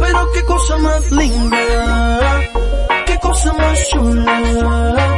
Pero qué cosa más linda, qué cosa más chula.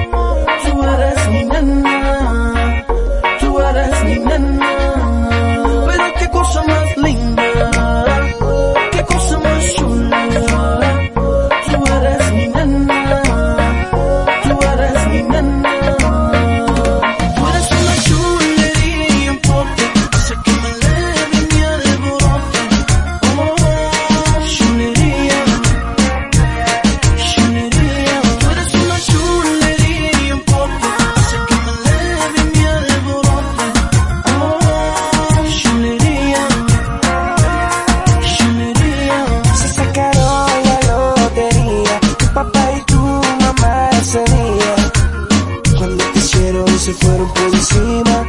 Se fueron por encima.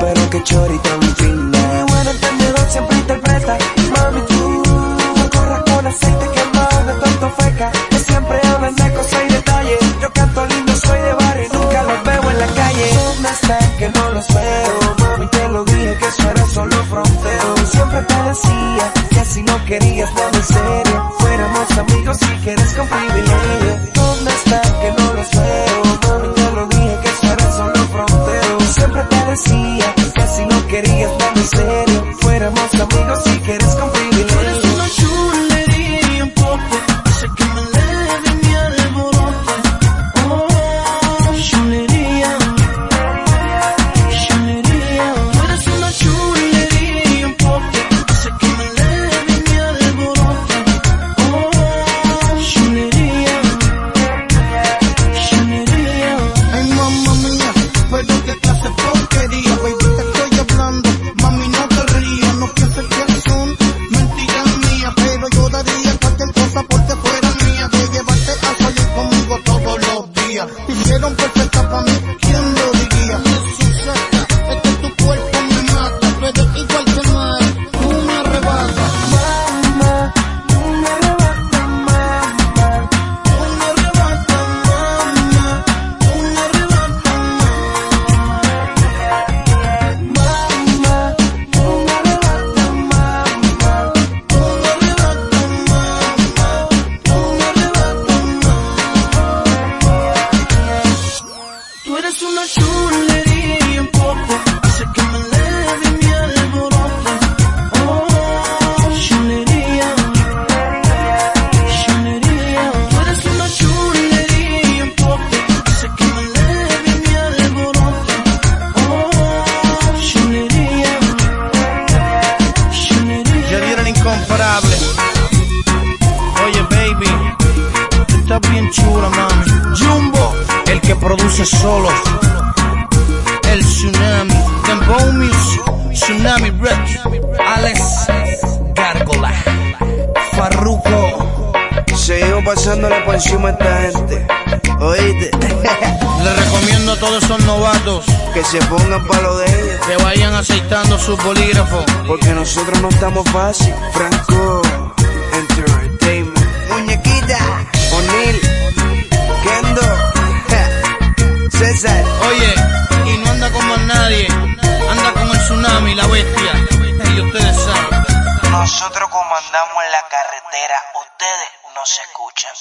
Pero que chorita tan fina. Bueno entendedor siempre interpreta. Mami, tú no corras con aceite quemado de tanto feca. Que siempre hablan de cosas y detalles. Yo canto lindo, soy de barrio y nunca los veo en la calle. ¿Dónde están que no los veo? Mami, te lo dije que eso era solo fronteo. Siempre te decía que si no querías nada en serio, fuéramos amigos si quieres con privilegio. Si no querías cup of Eres una chulería porque hace que me eleve mi alborote. Oh, chulería, chulería. Tú eres una chulería porque hace que me eleve mi alborote. Oh, chulería, chulería. Era el incomparable. Oye, baby, tú estás bien chula, mami. Produce solo. El Tsunami, Dembow Music, Tsunami Red, Alex Gárgola, Farruko. Seguimos pasándole por encima a esta gente. Oíste, Le recomiendo a todos esos novatos que se pongan para lo de ellos. que vayan aceitando su bolígrafo. Porque nosotros no estamos fácil. Franco, Oye, y no anda con más nadie, anda con el Tsunami, la bestia. Y ustedes saben. Nosotros comandamos la carretera, ustedes nos escuchan.